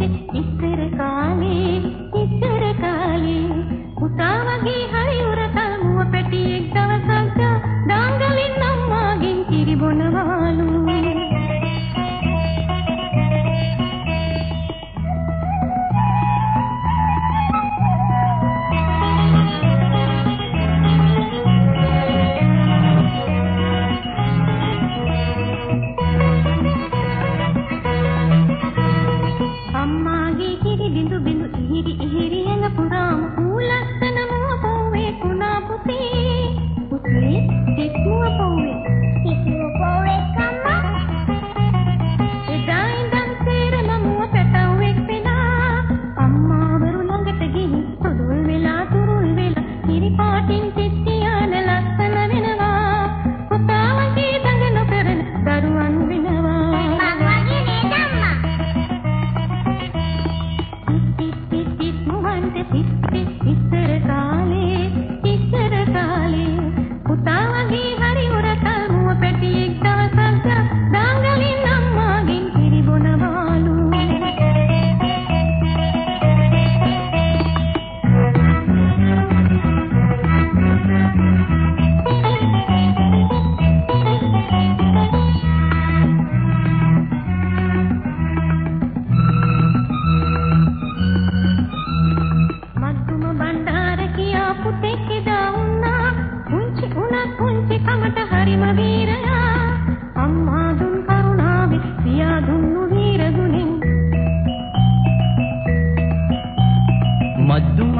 y ಬಿಂದು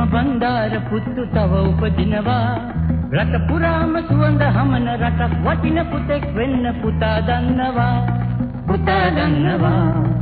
ප්‍රේම බන්දාර පුතු තව උපදිනවා. රට පුරාම සුවඳ හමන රටක් වටින පුතෙක් වෙන්න පුතා දන්නවා. පුතා දන්නවා.